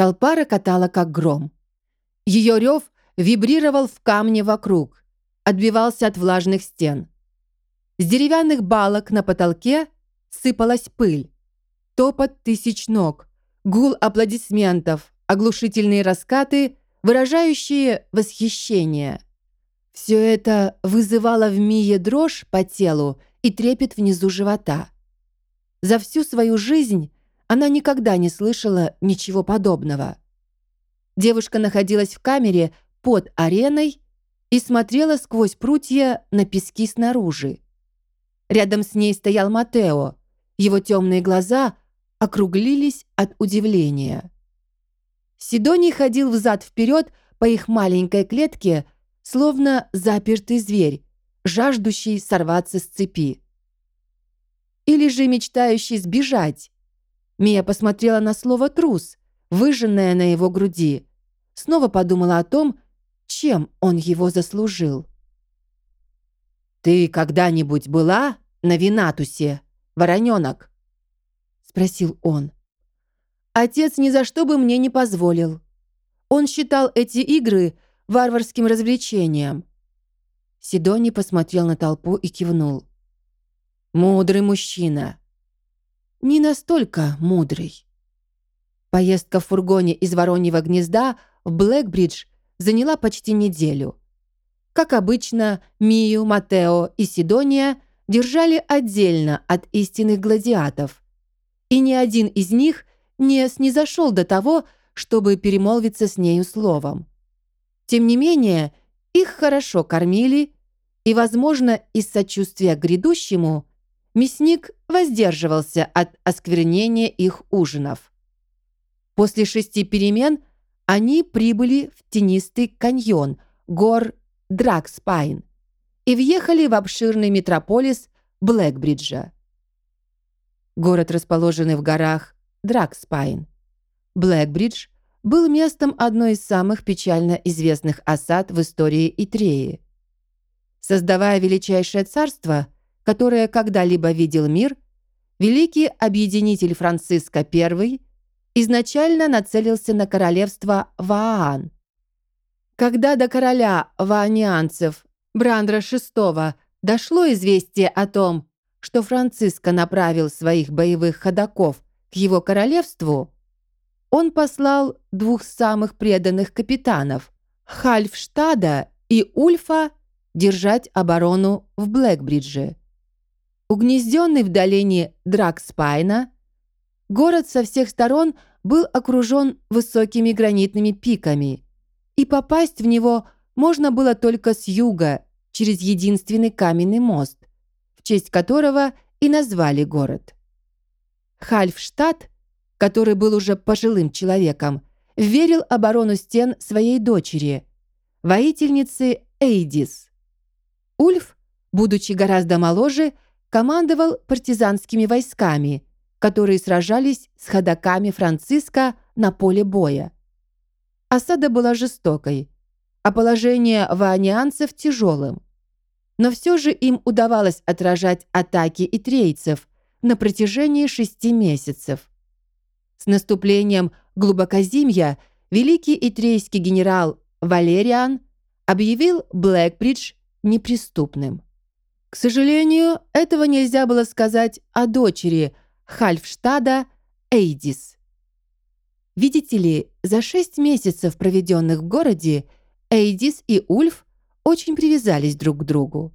Толпа рокотала, как гром. Ее рев вибрировал в камне вокруг, отбивался от влажных стен. С деревянных балок на потолке сыпалась пыль. Топот тысяч ног, гул аплодисментов, оглушительные раскаты, выражающие восхищение. Все это вызывало в Мие дрожь по телу и трепет внизу живота. За всю свою жизнь она никогда не слышала ничего подобного. Девушка находилась в камере под ареной и смотрела сквозь прутья на пески снаружи. Рядом с ней стоял Матео. Его темные глаза округлились от удивления. Сидоний ходил взад-вперед по их маленькой клетке, словно запертый зверь, жаждущий сорваться с цепи. Или же мечтающий сбежать. Мия посмотрела на слово «трус», выжженное на его груди. Снова подумала о том, чем он его заслужил. «Ты когда-нибудь была на Винатусе, вороненок?» — спросил он. «Отец ни за что бы мне не позволил. Он считал эти игры варварским развлечением». Сидони посмотрел на толпу и кивнул. «Мудрый мужчина». «Не настолько мудрый». Поездка в фургоне из Вороньего гнезда в Блэкбридж заняла почти неделю. Как обычно, Мию, Матео и Сидония держали отдельно от истинных гладиатов. И ни один из них не снизошел до того, чтобы перемолвиться с нею словом. Тем не менее, их хорошо кормили, и, возможно, из сочувствия к грядущему, мясник воздерживался от осквернения их ужинов. После шести перемен они прибыли в тенистый каньон гор Драгспайн и въехали в обширный метрополис Блэкбриджа. Город, расположенный в горах Драгспайн. Блэкбридж был местом одной из самых печально известных осад в истории Итреи. Создавая величайшее царство, которое когда-либо видел мир, великий объединитель Франциско I изначально нацелился на королевство Ваан, когда до короля ваанианцев Брандра VI дошло известие о том, что Франциско направил своих боевых ходаков к его королевству, он послал двух самых преданных капитанов Хальфштада и Ульфа держать оборону в Блэкбридже. Угнезденный в долине Дракспайна, город со всех сторон был окружен высокими гранитными пиками – и попасть в него можно было только с юга, через единственный каменный мост, в честь которого и назвали город. Хальфштадт, который был уже пожилым человеком, верил оборону стен своей дочери, воительницы Эйдис. Ульф, будучи гораздо моложе, командовал партизанскими войсками, которые сражались с ходаками Франциска на поле боя. Осада была жестокой, а положение ваанианцев тяжелым. Но все же им удавалось отражать атаки итрейцев на протяжении шести месяцев. С наступлением глубокозимья великий итрейский генерал Валериан объявил Блэкбридж неприступным. К сожалению, этого нельзя было сказать о дочери Хальфштада Эйдис. Видите ли, за шесть месяцев, проведенных в городе, Эйдис и Ульф очень привязались друг к другу.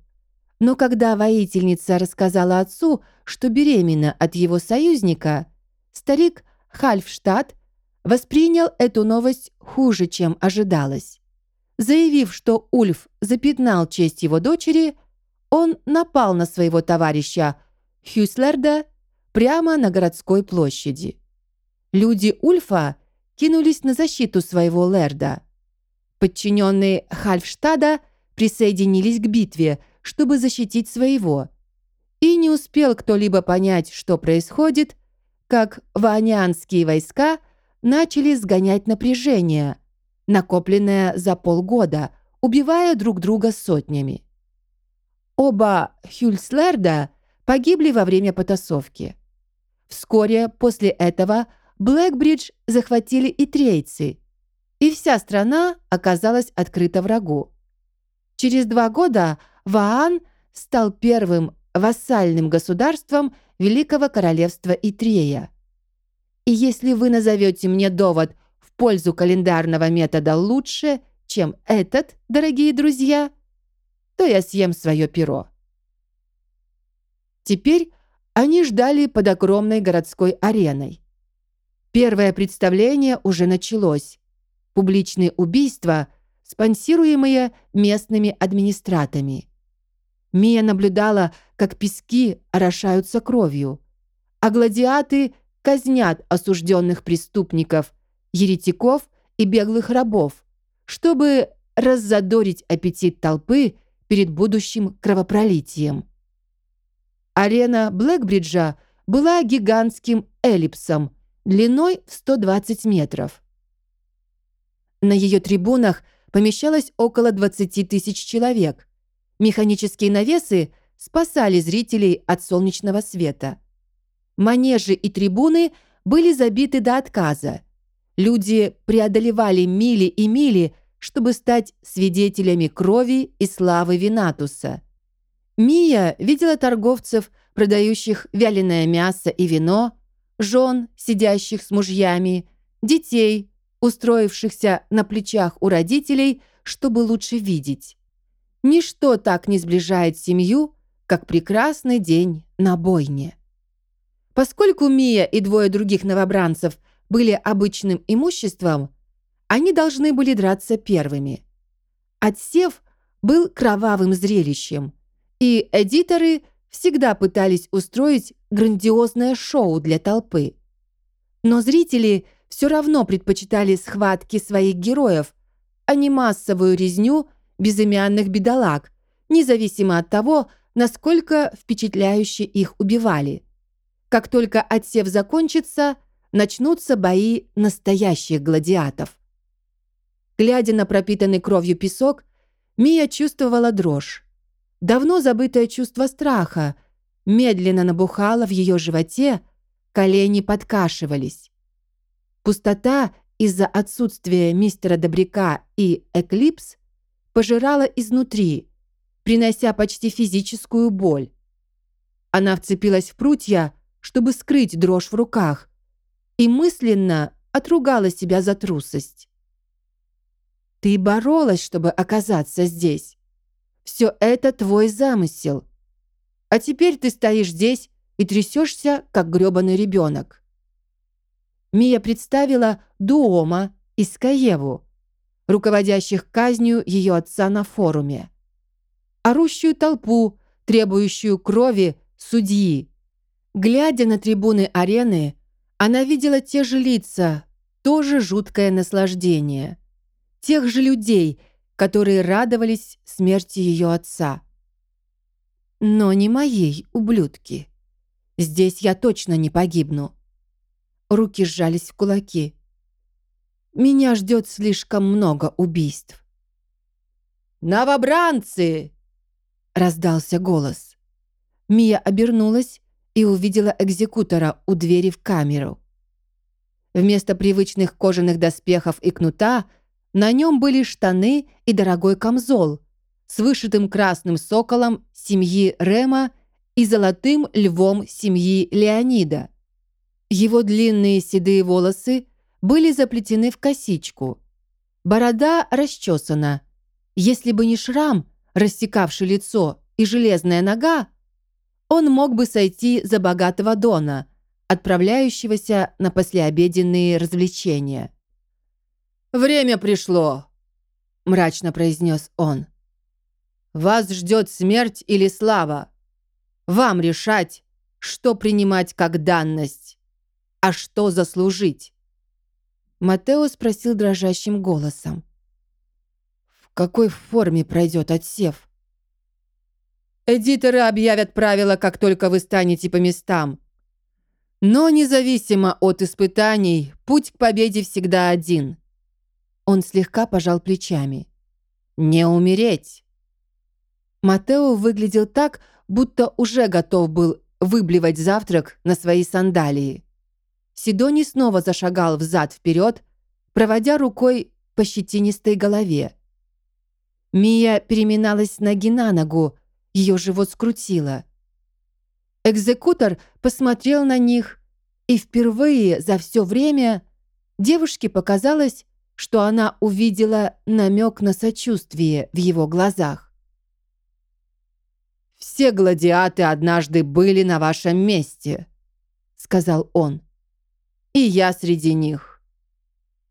Но когда воительница рассказала отцу, что беременна от его союзника, старик Хальфштадт воспринял эту новость хуже, чем ожидалось. Заявив, что Ульф запятнал честь его дочери, он напал на своего товарища Хюслерда прямо на городской площади. Люди Ульфа кинулись на защиту своего Лерда. Подчиненные Хальфштада присоединились к битве, чтобы защитить своего. И не успел кто-либо понять, что происходит, как ванианские войска начали сгонять напряжение, накопленное за полгода, убивая друг друга сотнями. Оба Хюльслерда погибли во время потасовки. Вскоре после этого Блэкбридж захватили и трейцы, и вся страна оказалась открыта врагу. Через два года Ваан стал первым вассальным государством Великого Королевства Итрея. И если вы назовете мне довод в пользу календарного метода лучше, чем этот, дорогие друзья, то я съем свое перо. Теперь они ждали под огромной городской ареной. Первое представление уже началось. Публичные убийства, спонсируемые местными администратами. Мия наблюдала, как пески орошаются кровью, а гладиаты казнят осужденных преступников, еретиков и беглых рабов, чтобы раззадорить аппетит толпы перед будущим кровопролитием. Арена Блэкбриджа была гигантским эллипсом длиной в 120 метров. На ее трибунах помещалось около 20 тысяч человек, Механические навесы спасали зрителей от солнечного света. Манежи и трибуны были забиты до отказа. Люди преодолевали мили и мили, чтобы стать свидетелями крови и славы Винатуса. Мия видела торговцев, продающих вяленое мясо и вино, жен, сидящих с мужьями, детей, устроившихся на плечах у родителей, чтобы лучше видеть. Ничто так не сближает семью, как прекрасный день на бойне. Поскольку Мия и двое других новобранцев были обычным имуществом, они должны были драться первыми. Отсев был кровавым зрелищем, и эдиторы всегда пытались устроить грандиозное шоу для толпы. Но зрители все равно предпочитали схватки своих героев, а не массовую резню безымянных бедолаг, независимо от того, насколько впечатляюще их убивали. Как только отсев закончится, начнутся бои настоящих гладиатов. Глядя на пропитанный кровью песок, Мия чувствовала дрожь. Давно забытое чувство страха медленно набухало в ее животе, колени подкашивались. Пустота из-за отсутствия мистера Добряка и Эклипс пожирала изнутри, принося почти физическую боль. Она вцепилась в прутья, чтобы скрыть дрожь в руках, и мысленно отругала себя за трусость. Ты боролась, чтобы оказаться здесь. Все это твой замысел. А теперь ты стоишь здесь и трясешься, как грёбаный ребенок. Мия представила Дуома и Скаеву, руководящих казнью ее отца на форуме. Орущую толпу, требующую крови судьи. Глядя на трибуны арены, она видела те же лица, тоже жуткое наслаждение. Тех же людей, которые радовались смерти ее отца. Но не моей, ублюдки. Здесь я точно не погибну. Руки сжались в кулаки. Меня ждет слишком много убийств. «Новобранцы!» — раздался голос. Мия обернулась и увидела экзекутора у двери в камеру. Вместо привычных кожаных доспехов и кнута на нем были штаны и дорогой камзол с вышитым красным соколом семьи Рема и золотым львом семьи Леонида. Его длинные седые волосы были заплетены в косичку. Борода расчесана. Если бы не шрам, рассекавший лицо, и железная нога, он мог бы сойти за богатого Дона, отправляющегося на послеобеденные развлечения. «Время пришло», — мрачно произнес он. «Вас ждет смерть или слава. Вам решать, что принимать как данность, а что заслужить». Матео спросил дрожащим голосом. «В какой форме пройдет отсев?» «Эдиторы объявят правила, как только вы станете по местам. Но независимо от испытаний, путь к победе всегда один». Он слегка пожал плечами. «Не умереть!» Матео выглядел так, будто уже готов был выблевать завтрак на свои сандалии. Сидоний снова зашагал взад-вперед, проводя рукой по щетинистой голове. Мия переминалась ноги на ногу, ее живот скрутило. Экзекутор посмотрел на них, и впервые за все время девушке показалось, что она увидела намек на сочувствие в его глазах. «Все гладиаты однажды были на вашем месте», — сказал он. «И я среди них.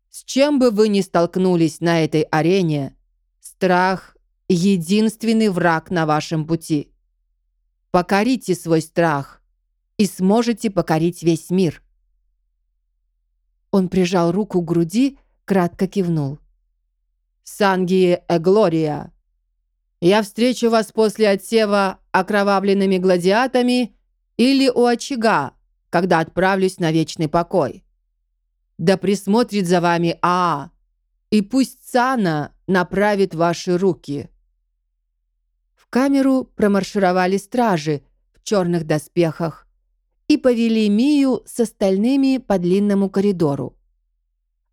С чем бы вы ни столкнулись на этой арене, страх — единственный враг на вашем пути. Покорите свой страх, и сможете покорить весь мир». Он прижал руку к груди, кратко кивнул. «Сангии Эглория, я встречу вас после отсева окровавленными гладиатами или у очага, когда отправлюсь на вечный покой. Да присмотрит за вами Аа, и пусть Цана направит ваши руки». В камеру промаршировали стражи в черных доспехах и повели Мию с остальными по длинному коридору.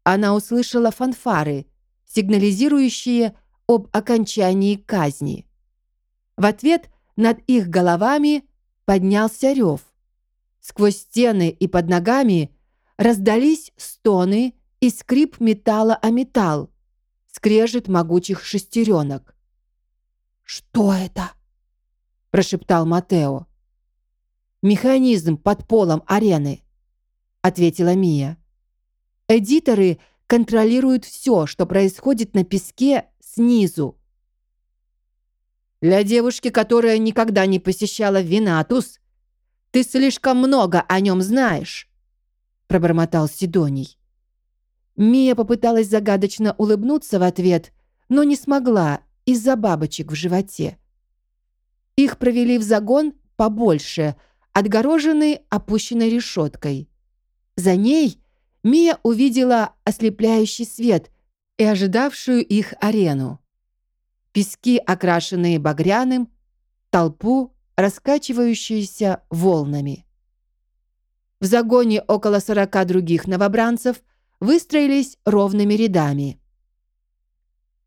Она услышала фанфары, сигнализирующие об окончании казни. В ответ над их головами поднялся рев. Сквозь стены и под ногами раздались стоны и скрип металла о металл, скрежет могучих шестеренок. «Что это?» – прошептал Матео. «Механизм под полом арены», — ответила Мия. «Эдиторы контролируют все, что происходит на песке снизу». «Для девушки, которая никогда не посещала Винатус, ты слишком много о нем знаешь», — пробормотал Сидоний. Мия попыталась загадочно улыбнуться в ответ, но не смогла из-за бабочек в животе. Их провели в загон побольше — отгороженный опущенной решеткой. За ней Мия увидела ослепляющий свет и ожидавшую их арену. Пески, окрашенные багряным, толпу, раскачивающуюся волнами. В загоне около сорока других новобранцев выстроились ровными рядами.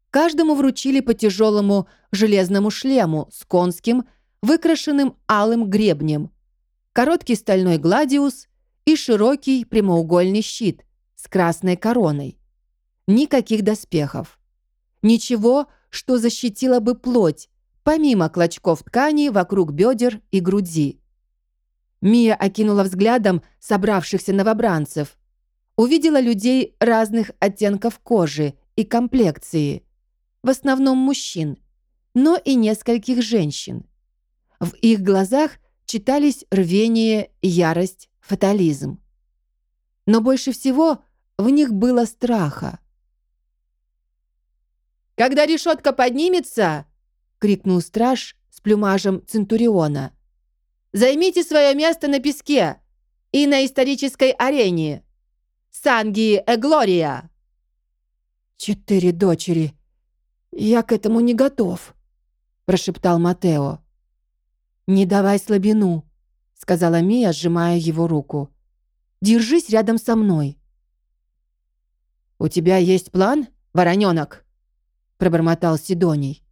Каждому вручили по тяжелому железному шлему с конским, выкрашенным алым гребнем, короткий стальной гладиус и широкий прямоугольный щит с красной короной. Никаких доспехов. Ничего, что защитило бы плоть, помимо клочков ткани вокруг бедер и груди. Мия окинула взглядом собравшихся новобранцев. Увидела людей разных оттенков кожи и комплекции. В основном мужчин, но и нескольких женщин. В их глазах читались рвение, ярость, фатализм. Но больше всего в них было страха. «Когда решетка поднимется!» — крикнул страж с плюмажем Центуриона. «Займите свое место на песке и на исторической арене! Санги Эглория!» «Четыре дочери! Я к этому не готов!» — прошептал Матео. «Не давай слабину», — сказала Мия, сжимая его руку. «Держись рядом со мной». «У тебя есть план, вороненок?» — пробормотал Сидоний.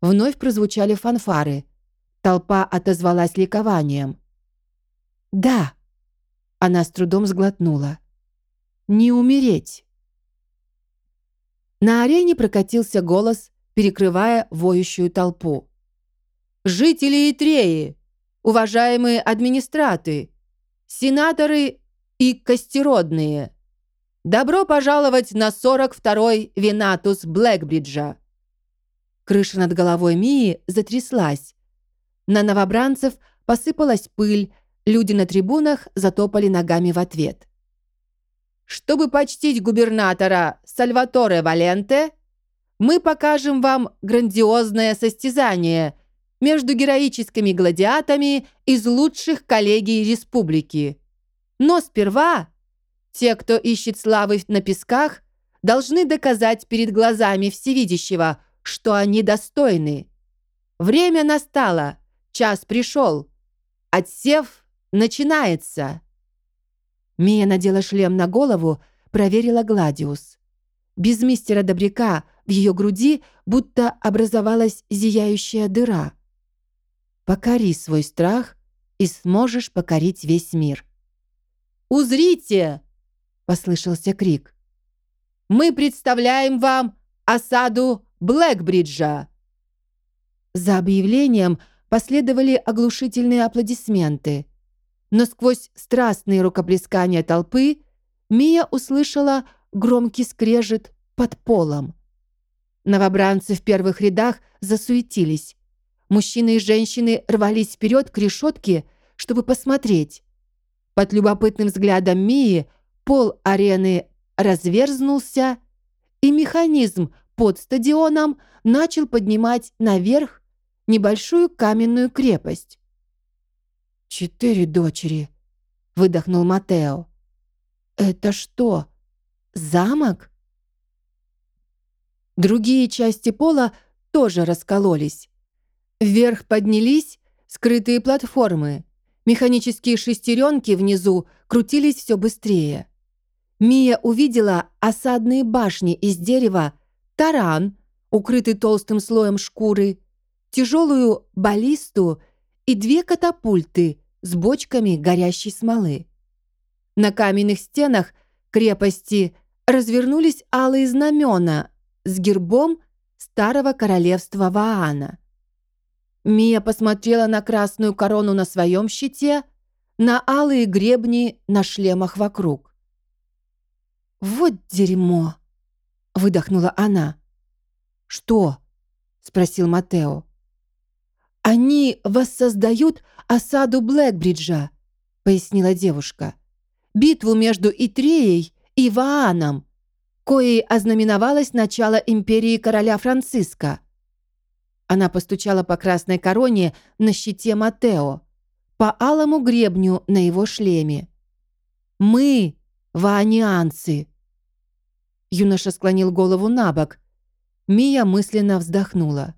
Вновь прозвучали фанфары. Толпа отозвалась ликованием. «Да!» — она с трудом сглотнула. «Не умереть!» На арене прокатился голос, перекрывая воющую толпу жители Итреи, уважаемые администраты, сенаторы и костеродные. Добро пожаловать на 42-й Винатус Блэкбриджа. Крыша над головой Мии затряслась. На новобранцев посыпалась пыль, люди на трибунах затопали ногами в ответ. Чтобы почтить губернатора Сальваторе Валенте, мы покажем вам грандиозное состязание – между героическими гладиатами из лучших коллегий республики. Но сперва те, кто ищет славы на песках, должны доказать перед глазами всевидящего, что они достойны. Время настало, час пришел. Отсев начинается. Мия надела шлем на голову, проверила Гладиус. Без мистера Добряка в ее груди будто образовалась зияющая дыра. Покори свой страх, и сможешь покорить весь мир. «Узрите!» — послышался крик. «Мы представляем вам осаду Блэкбриджа!» За объявлением последовали оглушительные аплодисменты. Но сквозь страстные рукоплескания толпы Мия услышала громкий скрежет под полом. Новобранцы в первых рядах засуетились. Мужчины и женщины рвались вперед к решетке, чтобы посмотреть. Под любопытным взглядом Мии пол арены разверзнулся, и механизм под стадионом начал поднимать наверх небольшую каменную крепость. «Четыре дочери», — выдохнул Матео. «Это что, замок?» Другие части пола тоже раскололись. Вверх поднялись скрытые платформы. Механические шестеренки внизу крутились все быстрее. Мия увидела осадные башни из дерева, таран, укрытый толстым слоем шкуры, тяжелую баллисту и две катапульты с бочками горящей смолы. На каменных стенах крепости развернулись алые знамена с гербом старого королевства Ваана. Мия посмотрела на красную корону на своем щите, на алые гребни на шлемах вокруг. «Вот дерьмо!» — выдохнула она. «Что?» — спросил Матео. «Они воссоздают осаду Блэкбриджа», — пояснила девушка. «Битву между Итреей и Вааном, коей ознаменовалось начало империи короля Франциска. Она постучала по красной короне на щите Матео, по алому гребню на его шлеме. «Мы — ваанианцы!» Юноша склонил голову на бок. Мия мысленно вздохнула.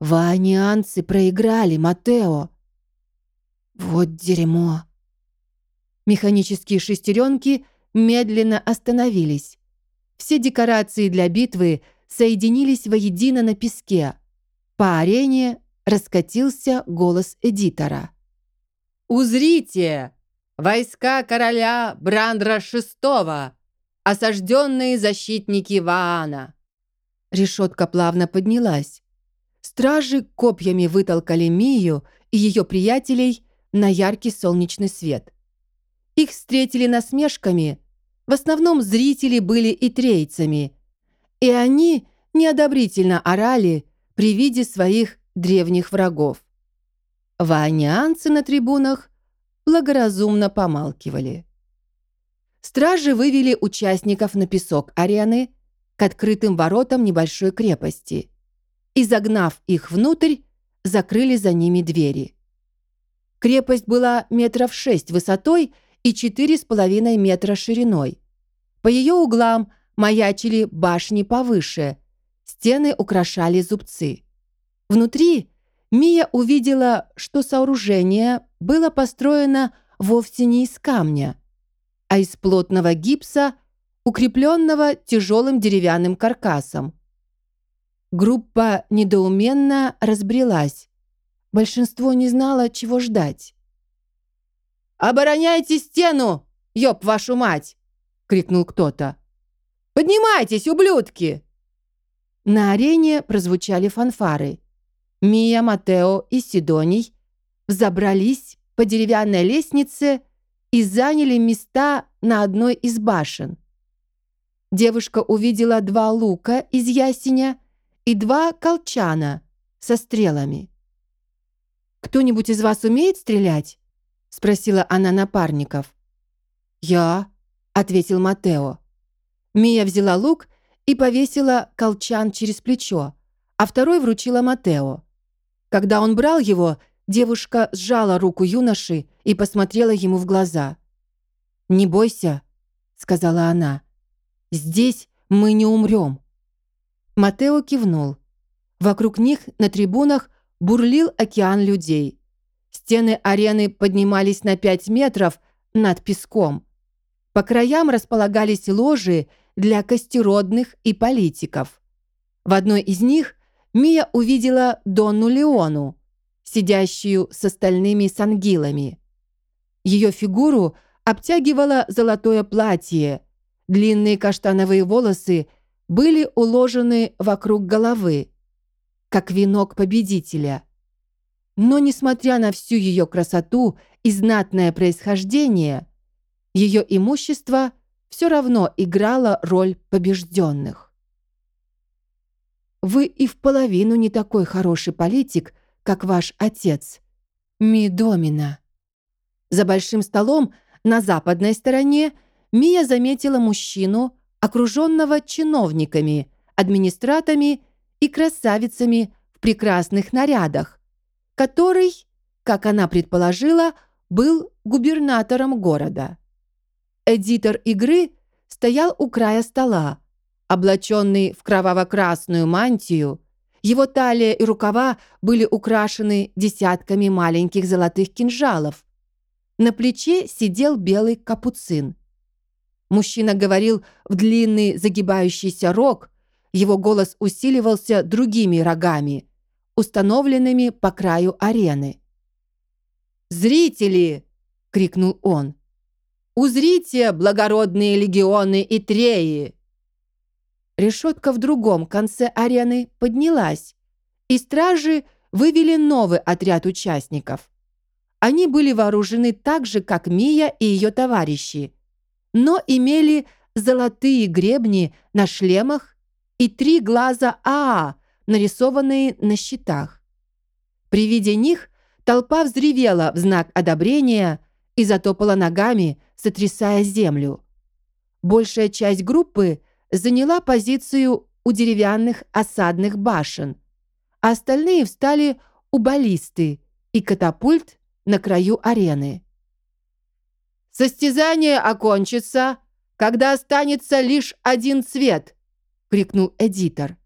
«Ваанианцы проиграли, Матео!» «Вот дерьмо!» Механические шестеренки медленно остановились. Все декорации для битвы соединились воедино на песке, по арене раскатился голос эдитора. «Узрите! Войска короля Брандра VI, осажденные защитники Ваана!» Решетка плавно поднялась. Стражи копьями вытолкали Мию и ее приятелей на яркий солнечный свет. Их встретили насмешками. В основном зрители были и трейцами. И они неодобрительно орали, при виде своих древних врагов. Ванианцы на трибунах благоразумно помалкивали. Стражи вывели участников на песок арены к открытым воротам небольшой крепости и, загнав их внутрь, закрыли за ними двери. Крепость была метров шесть высотой и четыре с половиной метра шириной. По ее углам маячили башни повыше, Стены украшали зубцы. Внутри Мия увидела, что сооружение было построено вовсе не из камня, а из плотного гипса, укрепленного тяжелым деревянным каркасом. Группа недоуменно разбрелась. Большинство не знало, чего ждать. «Обороняйте стену, ёб вашу мать!» — крикнул кто-то. «Поднимайтесь, ублюдки!» На арене прозвучали фанфары. Мия, Матео и Сидоний взобрались по деревянной лестнице и заняли места на одной из башен. Девушка увидела два лука из ясеня и два колчана со стрелами. «Кто-нибудь из вас умеет стрелять?» — спросила она напарников. «Я», — ответил Матео. Мия взяла лук и повесила колчан через плечо, а второй вручила Матео. Когда он брал его, девушка сжала руку юноши и посмотрела ему в глаза. «Не бойся», — сказала она. «Здесь мы не умрем». Матео кивнул. Вокруг них на трибунах бурлил океан людей. Стены арены поднимались на пять метров над песком. По краям располагались ложи для костеродных и политиков. В одной из них Мия увидела Донну Леону, сидящую с остальными сангилами. Ее фигуру обтягивало золотое платье, длинные каштановые волосы были уложены вокруг головы, как венок победителя. Но, несмотря на всю ее красоту и знатное происхождение, ее имущество все равно играло роль побежденных. Вы и в половину не такой хороший политик, как ваш отец. Ми Домина. За большим столом на западной стороне Мия заметила мужчину, окруженного чиновниками, администратами и красавицами в прекрасных нарядах, который, как она предположила, был губернатором города. Эдитор игры стоял у края стола, облаченный в кроваво-красную мантию, его талия и рукава были украшены десятками маленьких золотых кинжалов. На плече сидел белый капуцин. Мужчина говорил в длинный загибающийся рог, его голос усиливался другими рогами, установленными по краю арены. «Зрители!» — крикнул он. «Узрите, благородные легионы и треи!» Решетка в другом конце арены поднялась, и стражи вывели новый отряд участников. Они были вооружены так же, как Мия и ее товарищи, но имели золотые гребни на шлемах и три глаза Аа, нарисованные на щитах. При виде них толпа взревела в знак одобрения и затопала ногами, сотрясая землю. Большая часть группы – заняла позицию у деревянных осадных башен, а остальные встали у баллисты и катапульт на краю арены. «Состязание окончится, когда останется лишь один цвет!» — крикнул эдитор.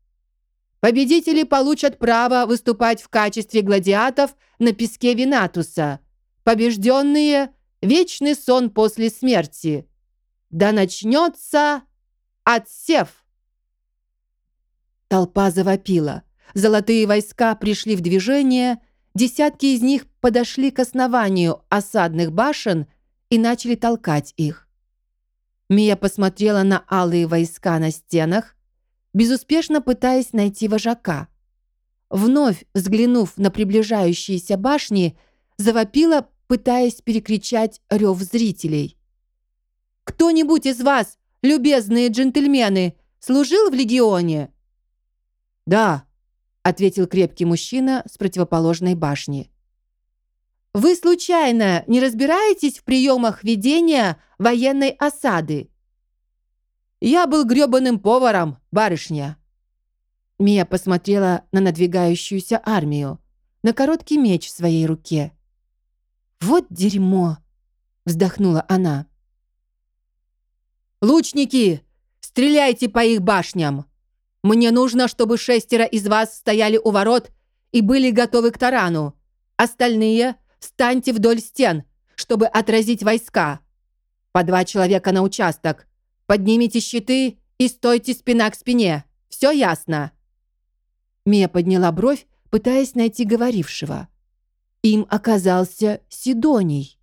«Победители получат право выступать в качестве гладиатов на песке Винатуса. Побежденные — вечный сон после смерти. Да начнется...» Отсев!» Толпа завопила. Золотые войска пришли в движение, десятки из них подошли к основанию осадных башен и начали толкать их. Мия посмотрела на алые войска на стенах, безуспешно пытаясь найти вожака. Вновь взглянув на приближающиеся башни, завопила, пытаясь перекричать рев зрителей. «Кто-нибудь из вас любезные джентльмены, служил в легионе?» «Да», — ответил крепкий мужчина с противоположной башни. «Вы случайно не разбираетесь в приемах ведения военной осады?» «Я был грёбаным поваром, барышня». Мия посмотрела на надвигающуюся армию, на короткий меч в своей руке. «Вот дерьмо!» — вздохнула она. «Лучники, стреляйте по их башням! Мне нужно, чтобы шестеро из вас стояли у ворот и были готовы к тарану. Остальные встаньте вдоль стен, чтобы отразить войска. По два человека на участок. Поднимите щиты и стойте спина к спине. Все ясно?» Мия подняла бровь, пытаясь найти говорившего. Им оказался Сидоний.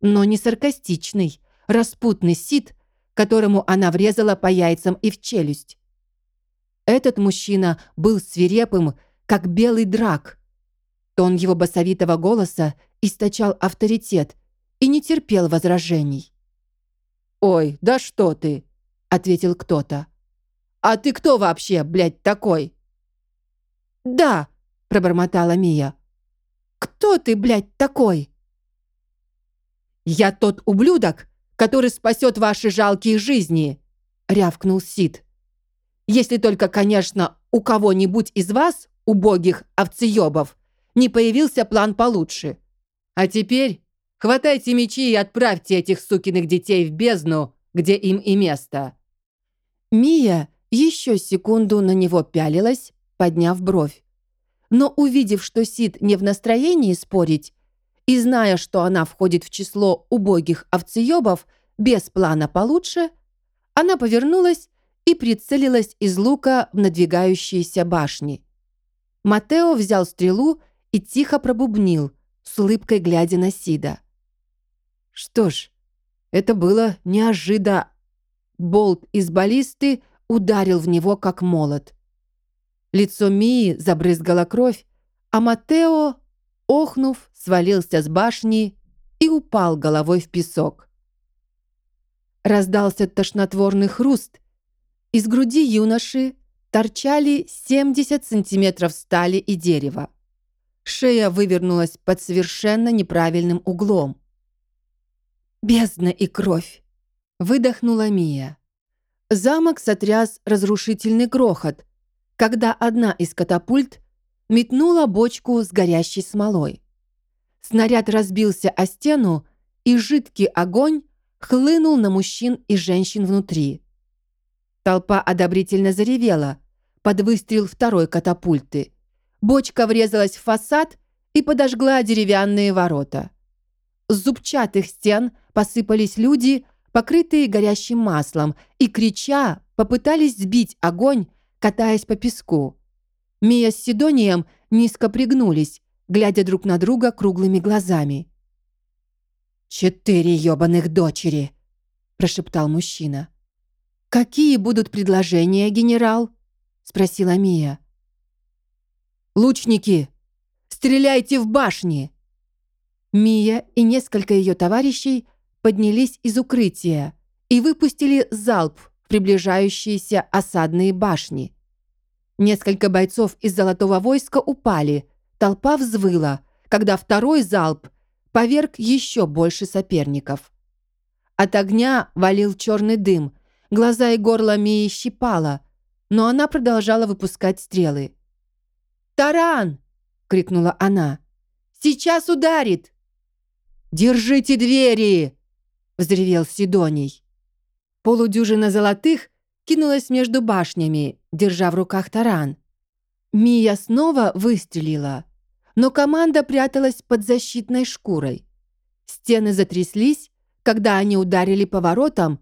Но не саркастичный, распутный Сид, которому она врезала по яйцам и в челюсть. Этот мужчина был свирепым, как белый драк. Тон его басовитого голоса источал авторитет и не терпел возражений. «Ой, да что ты!» — ответил кто-то. «А ты кто вообще, блядь, такой?» «Да», — пробормотала Мия. «Кто ты, блядь, такой?» «Я тот ублюдок, который спасет ваши жалкие жизни», — рявкнул Сид. «Если только, конечно, у кого-нибудь из вас, убогих овцеёбов, не появился план получше. А теперь хватайте мечи и отправьте этих сукиных детей в бездну, где им и место». Мия еще секунду на него пялилась, подняв бровь. Но увидев, что Сид не в настроении спорить, и зная, что она входит в число убогих овцеёбов без плана получше, она повернулась и прицелилась из лука в надвигающиеся башни. Матео взял стрелу и тихо пробубнил, с улыбкой глядя на Сида. Что ж, это было неожиданно. Болт из баллисты ударил в него, как молот. Лицо Мии забрызгала кровь, а Матео, охнув, свалился с башни и упал головой в песок. Раздался тошнотворный хруст. Из груди юноши торчали 70 сантиметров стали и дерева. Шея вывернулась под совершенно неправильным углом. «Бездна и кровь!» — выдохнула Мия. Замок сотряс разрушительный грохот, когда одна из катапульт метнула бочку с горящей смолой. Снаряд разбился о стену, и жидкий огонь хлынул на мужчин и женщин внутри. Толпа одобрительно заревела под выстрел второй катапульты. Бочка врезалась в фасад и подожгла деревянные ворота. С зубчатых стен посыпались люди, покрытые горящим маслом, и, крича, попытались сбить огонь, катаясь по песку. Мия с Сидонием низко пригнулись, глядя друг на друга круглыми глазами. «Четыре ёбаных дочери!» – прошептал мужчина. «Какие будут предложения, генерал?» – спросила Мия. «Лучники! Стреляйте в башни!» Мия и несколько ее товарищей поднялись из укрытия и выпустили залп приближающиеся осадные башни. Несколько бойцов из Золотого войска упали, толпа взвыла, когда второй залп поверг еще больше соперников. От огня валил черный дым, глаза и горло Мии щипало, но она продолжала выпускать стрелы. «Таран!» — крикнула она. «Сейчас ударит!» «Держите двери!» — взревел Сидоний. Полудюжина золотых кинулась между башнями, держа в руках таран. Мия снова выстрелила, но команда пряталась под защитной шкурой. Стены затряслись, когда они ударили по воротам,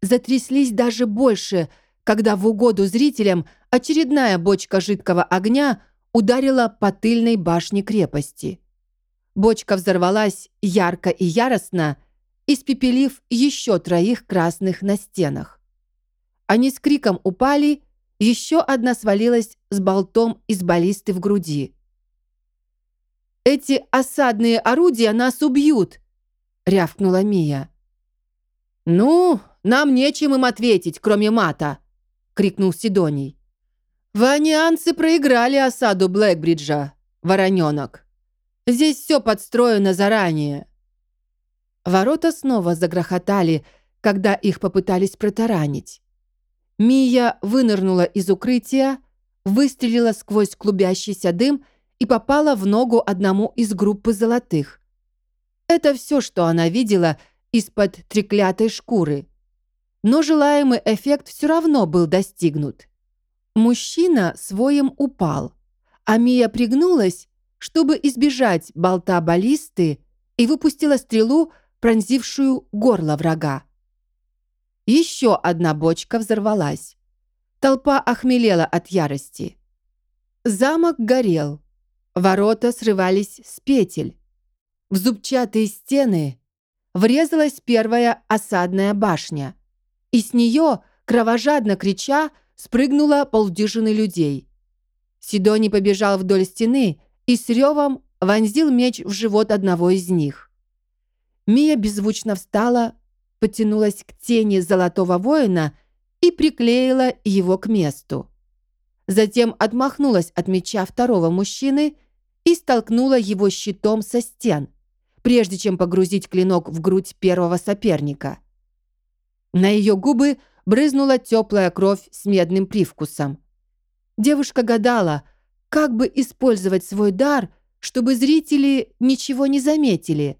затряслись даже больше, когда в угоду зрителям очередная бочка жидкого огня ударила по тыльной башне крепости. Бочка взорвалась ярко и яростно, испепелив еще троих красных на стенах. Они с криком упали, еще одна свалилась с болтом из баллисты в груди. «Эти осадные орудия нас убьют!» — рявкнула Мия. «Ну, нам нечем им ответить, кроме мата!» — крикнул Сидоний. «Ванианцы проиграли осаду Блэкбриджа, вороненок. Здесь все подстроено заранее». Ворота снова загрохотали, когда их попытались протаранить. Мия вынырнула из укрытия, выстрелила сквозь клубящийся дым и попала в ногу одному из группы золотых. Это все, что она видела из-под треклятой шкуры. Но желаемый эффект все равно был достигнут. Мужчина своим упал, а Мия пригнулась, чтобы избежать болта баллисты и выпустила стрелу, пронзившую горло врага. Еще одна бочка взорвалась. Толпа охмелела от ярости. Замок горел. Ворота срывались с петель. В зубчатые стены врезалась первая осадная башня. И с нее, кровожадно крича, спрыгнула полдюжины людей. Сидони побежал вдоль стены и с ревом вонзил меч в живот одного из них. Мия беззвучно встала, потянулась к тени золотого воина и приклеила его к месту. Затем отмахнулась от меча второго мужчины и столкнула его щитом со стен, прежде чем погрузить клинок в грудь первого соперника. На ее губы брызнула теплая кровь с медным привкусом. Девушка гадала, как бы использовать свой дар, чтобы зрители ничего не заметили.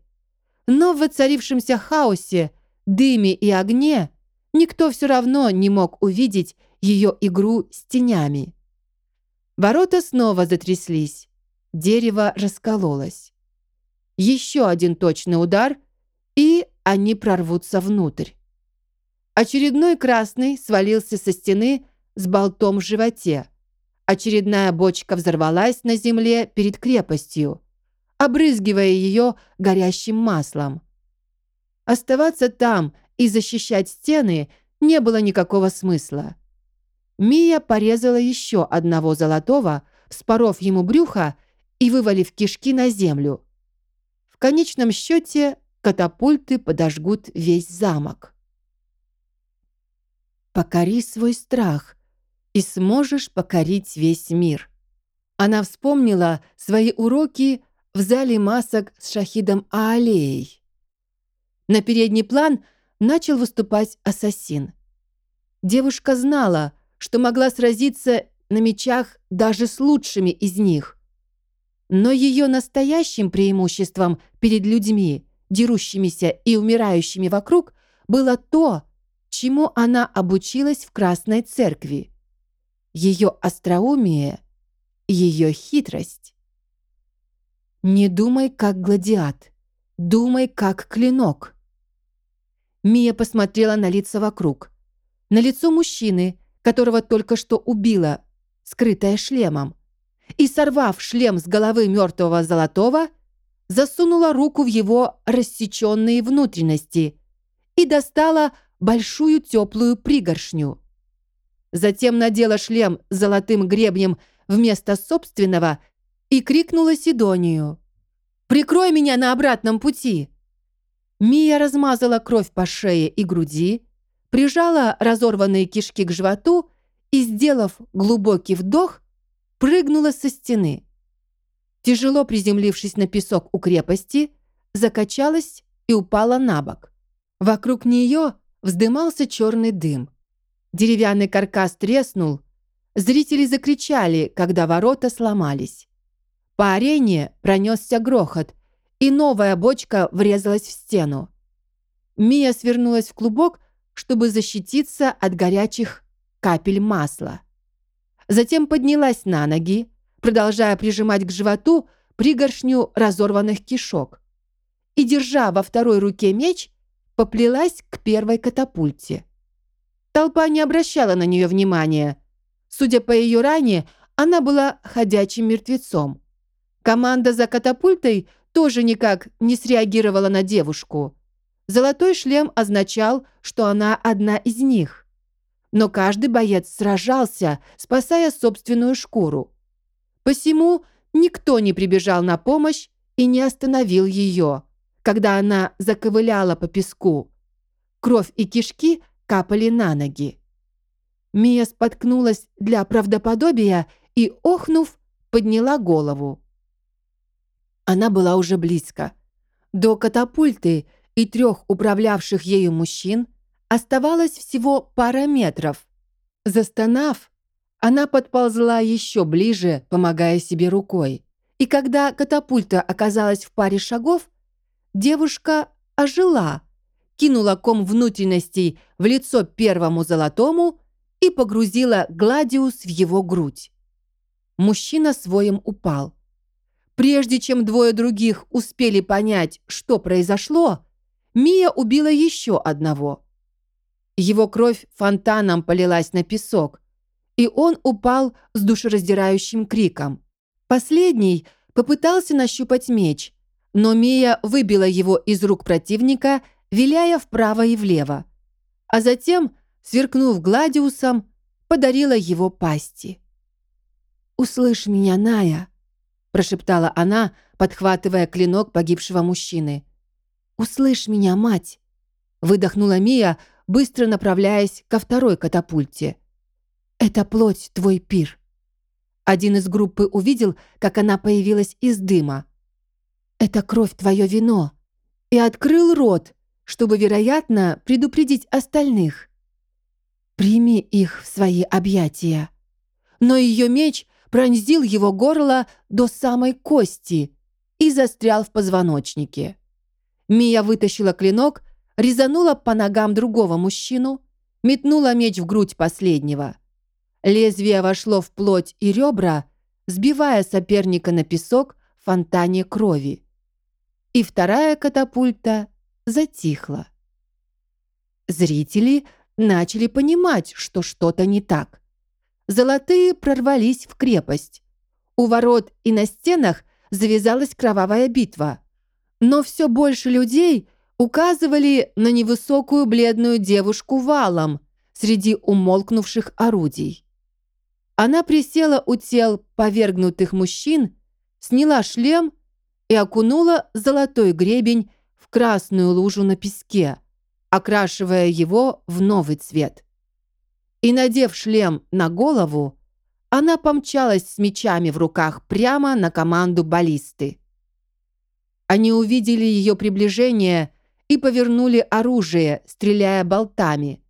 Но в воцарившемся хаосе – дыме и огне, никто все равно не мог увидеть ее игру с тенями. Ворота снова затряслись. Дерево раскололось. Еще один точный удар, и они прорвутся внутрь. Очередной красный свалился со стены с болтом в животе. Очередная бочка взорвалась на земле перед крепостью, обрызгивая ее горящим маслом. Оставаться там и защищать стены не было никакого смысла. Мия порезала еще одного золотого, вспоров ему брюхо и вывалив кишки на землю. В конечном счете катапульты подожгут весь замок. Покори свой страх, и сможешь покорить весь мир. Она вспомнила свои уроки в зале масок с Шахидом Аалеей. На передний план начал выступать ассасин. Девушка знала, что могла сразиться на мечах даже с лучшими из них. Но ее настоящим преимуществом перед людьми, дерущимися и умирающими вокруг, было то, чему она обучилась в Красной Церкви. Ее остроумие, ее хитрость. Не думай, как гладиат. Думай, как клинок. Мия посмотрела на лица вокруг. На лицо мужчины, которого только что убила, скрытая шлемом. И, сорвав шлем с головы мертвого Золотого, засунула руку в его рассеченные внутренности и достала большую теплую пригоршню. Затем надела шлем с золотым гребнем вместо собственного и крикнула Сидонию. «Прикрой меня на обратном пути!» Мия размазала кровь по шее и груди, прижала разорванные кишки к животу и, сделав глубокий вдох, прыгнула со стены. Тяжело приземлившись на песок у крепости, закачалась и упала на бок. Вокруг нее вздымался черный дым. Деревянный каркас треснул. Зрители закричали, когда ворота сломались. По арене пронесся грохот, и новая бочка врезалась в стену. Мия свернулась в клубок, чтобы защититься от горячих капель масла. Затем поднялась на ноги, продолжая прижимать к животу пригоршню разорванных кишок. И, держа во второй руке меч, поплелась к первой катапульте. Толпа не обращала на нее внимания. Судя по ее ране, она была ходячим мертвецом. Команда за катапультой тоже никак не среагировала на девушку. Золотой шлем означал, что она одна из них. Но каждый боец сражался, спасая собственную шкуру. Посему никто не прибежал на помощь и не остановил ее, когда она заковыляла по песку. Кровь и кишки капали на ноги. Мия споткнулась для правдоподобия и, охнув, подняла голову. Она была уже близко. До катапульты и трех управлявших ею мужчин оставалось всего пара метров. Застонав, она подползла еще ближе, помогая себе рукой. И когда катапульта оказалась в паре шагов, девушка ожила, кинула ком внутренностей в лицо первому золотому и погрузила Гладиус в его грудь. Мужчина своим упал. Прежде чем двое других успели понять, что произошло, Мия убила еще одного. Его кровь фонтаном полилась на песок, и он упал с душераздирающим криком. Последний попытался нащупать меч, но Мия выбила его из рук противника, виляя вправо и влево, а затем, сверкнув гладиусом, подарила его пасти. «Услышь меня, Ная!» Прошептала она, подхватывая клинок погибшего мужчины. «Услышь меня, мать!» выдохнула Мия, быстро направляясь ко второй катапульте. «Это плоть твой пир». Один из группы увидел, как она появилась из дыма. «Это кровь твое вино». И открыл рот, чтобы, вероятно, предупредить остальных. «Прими их в свои объятия». Но ее меч пронзил его горло до самой кости и застрял в позвоночнике. Мия вытащила клинок, резанула по ногам другого мужчину, метнула меч в грудь последнего. Лезвие вошло в плоть и ребра, сбивая соперника на песок в фонтане крови. и вторая катапульта затихла. Зрители начали понимать, что что-то не так. Золотые прорвались в крепость. У ворот и на стенах завязалась кровавая битва. Но все больше людей указывали на невысокую бледную девушку валом среди умолкнувших орудий. Она присела у тел повергнутых мужчин, сняла шлем и окунула золотой гребень в красную лужу на песке, окрашивая его в новый цвет. И, надев шлем на голову, она помчалась с мечами в руках прямо на команду баллисты. Они увидели ее приближение и повернули оружие, стреляя болтами.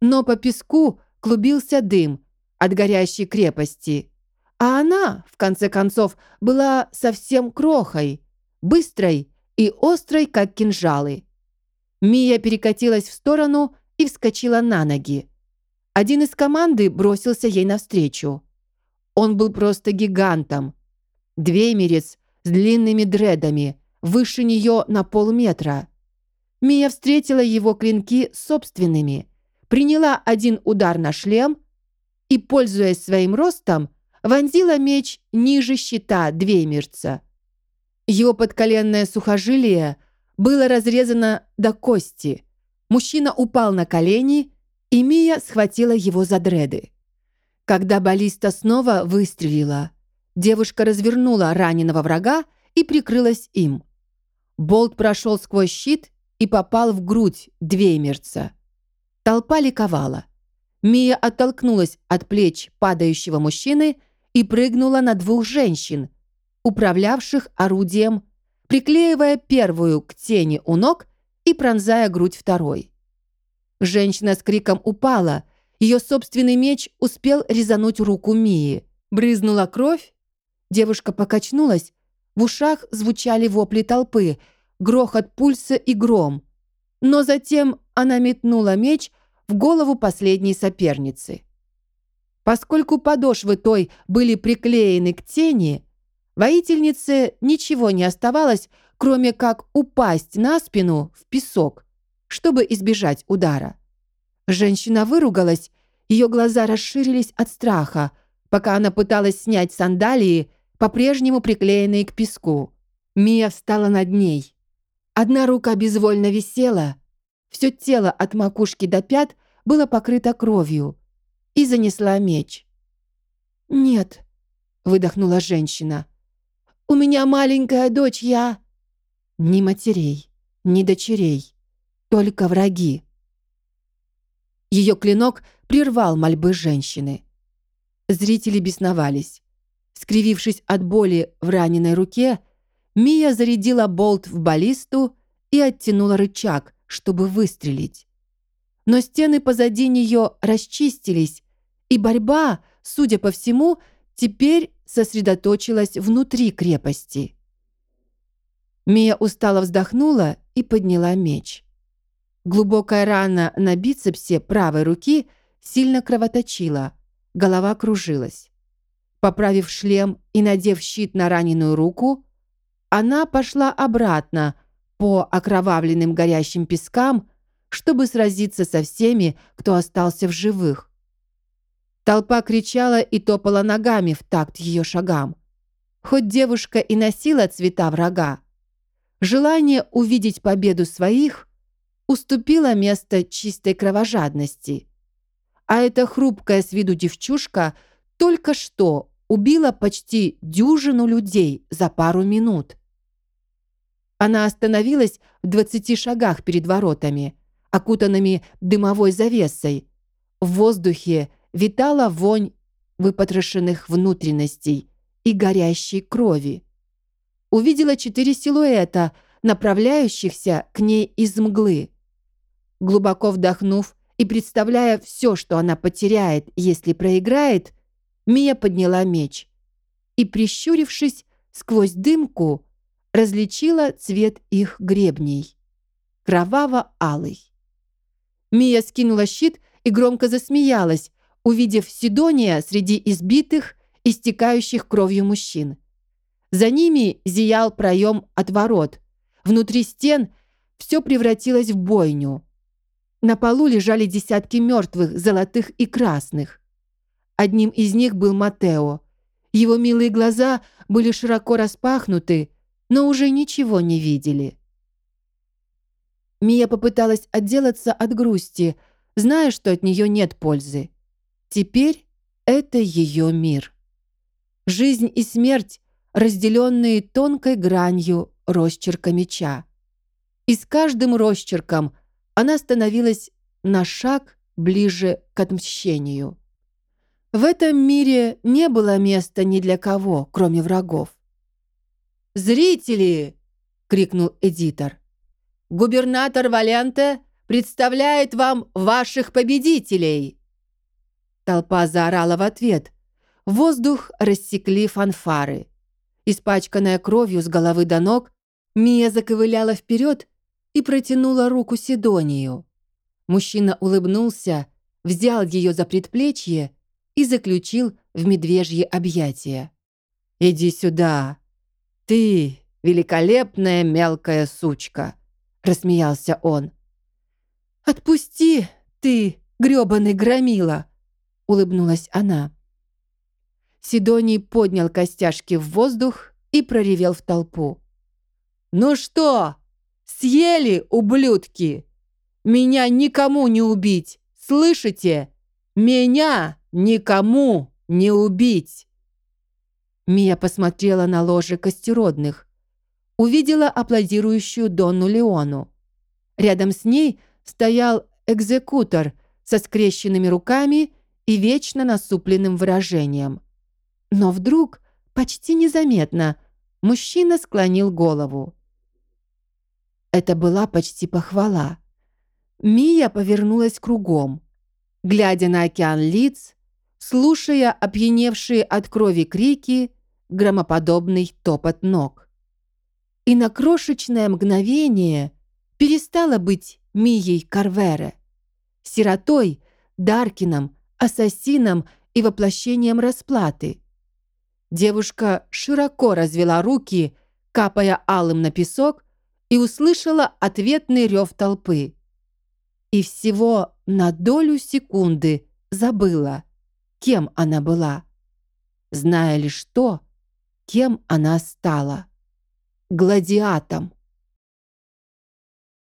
Но по песку клубился дым от горящей крепости, а она, в конце концов, была совсем крохой, быстрой и острой, как кинжалы. Мия перекатилась в сторону и вскочила на ноги. Один из команды бросился ей навстречу. Он был просто гигантом. Двеймерец с длинными дредами, выше нее на полметра. Мия встретила его клинки собственными, приняла один удар на шлем и, пользуясь своим ростом, вонзила меч ниже щита Двеймерца. Его подколенное сухожилие было разрезано до кости. Мужчина упал на колени, и Мия схватила его за дреды. Когда баллиста снова выстрелила, девушка развернула раненого врага и прикрылась им. Болт прошел сквозь щит и попал в грудь Двеймерца. Толпа ликовала. Мия оттолкнулась от плеч падающего мужчины и прыгнула на двух женщин, управлявших орудием, приклеивая первую к тени у ног и пронзая грудь второй. Женщина с криком упала, ее собственный меч успел резануть руку Мии. Брызнула кровь, девушка покачнулась, в ушах звучали вопли толпы, грохот пульса и гром. Но затем она метнула меч в голову последней соперницы. Поскольку подошвы той были приклеены к тени, воительнице ничего не оставалось, кроме как упасть на спину в песок, чтобы избежать удара. Женщина выругалась, ее глаза расширились от страха, пока она пыталась снять сандалии по-прежнему приклеенные к песку. Мия встала над ней. Одна рука безвольно висела, все тело от макушки до пят было покрыто кровью, и занесла меч. «Нет», — выдохнула женщина, — «у меня маленькая дочь, я...» «Ни матерей, ни дочерей, только враги». Ее клинок прервал мольбы женщины. Зрители бесновались. Скривившись от боли в раненой руке, Мия зарядила болт в баллисту и оттянула рычаг, чтобы выстрелить. Но стены позади нее расчистились, и борьба, судя по всему, теперь сосредоточилась внутри крепости. Мия устало вздохнула и подняла меч. Глубокая рана на бицепсе правой руки сильно кровоточила, голова кружилась. Поправив шлем и надев щит на раненую руку, она пошла обратно по окровавленным горящим пескам, чтобы сразиться со всеми, кто остался в живых. Толпа кричала и топала ногами в такт ее шагам. Хоть девушка и носила цвета врага, желание увидеть победу своих уступило место чистой кровожадности. А эта хрупкая с виду девчушка только что убила почти дюжину людей за пару минут. Она остановилась в двадцати шагах перед воротами, окутанными дымовой завесой. В воздухе витала вонь выпотрошенных внутренностей и горящей крови. Увидела четыре силуэта, направляющихся к ней из мглы. Глубоко вдохнув и представляя все, что она потеряет, если проиграет, Мия подняла меч и, прищурившись сквозь дымку, различила цвет их гребней. Кроваво-алый. Мия скинула щит и громко засмеялась, увидев Сидония среди избитых, истекающих кровью мужчин. За ними зиял проем от ворот, Внутри стен все превратилось в бойню. На полу лежали десятки мертвых, золотых и красных. Одним из них был Матео. Его милые глаза были широко распахнуты, но уже ничего не видели. Мия попыталась отделаться от грусти, зная, что от нее нет пользы. Теперь это ее мир. Жизнь и смерть, разделенные тонкой гранью росчерка меча. И с каждым росчерком она становилась на шаг ближе к отмщению. В этом мире не было места ни для кого, кроме врагов. «Зрители!» — крикнул эдитор. «Губернатор Валенте представляет вам ваших победителей!» Толпа заорала в ответ. Воздух рассекли фанфары. Испачканная кровью с головы до ног, Мия заковыляла вперед и протянула руку Сидонию. Мужчина улыбнулся, взял ее за предплечье и заключил в медвежье объятия. «Иди сюда! Ты, великолепная мелкая сучка!» — рассмеялся он. «Отпусти, ты, грёбаный громила!» — улыбнулась она. Сидоний поднял костяшки в воздух и проревел в толпу. «Ну что, съели, ублюдки? Меня никому не убить, слышите? Меня никому не убить!» Мия посмотрела на ложе костеродных. Увидела аплодирующую Донну Леону. Рядом с ней стоял экзекутор со скрещенными руками и вечно насупленным выражением. Но вдруг, почти незаметно, мужчина склонил голову. Это была почти похвала. Мия повернулась кругом, глядя на океан лиц, слушая опьяневшие от крови крики, громоподобный топот ног. И на крошечное мгновение перестала быть Мией Карвере, сиротой, Даркином, ассасином и воплощением расплаты. Девушка широко развела руки, капая алым на песок, и услышала ответный рев толпы. И всего на долю секунды забыла, кем она была. Зная лишь то, кем она стала. Гладиатом.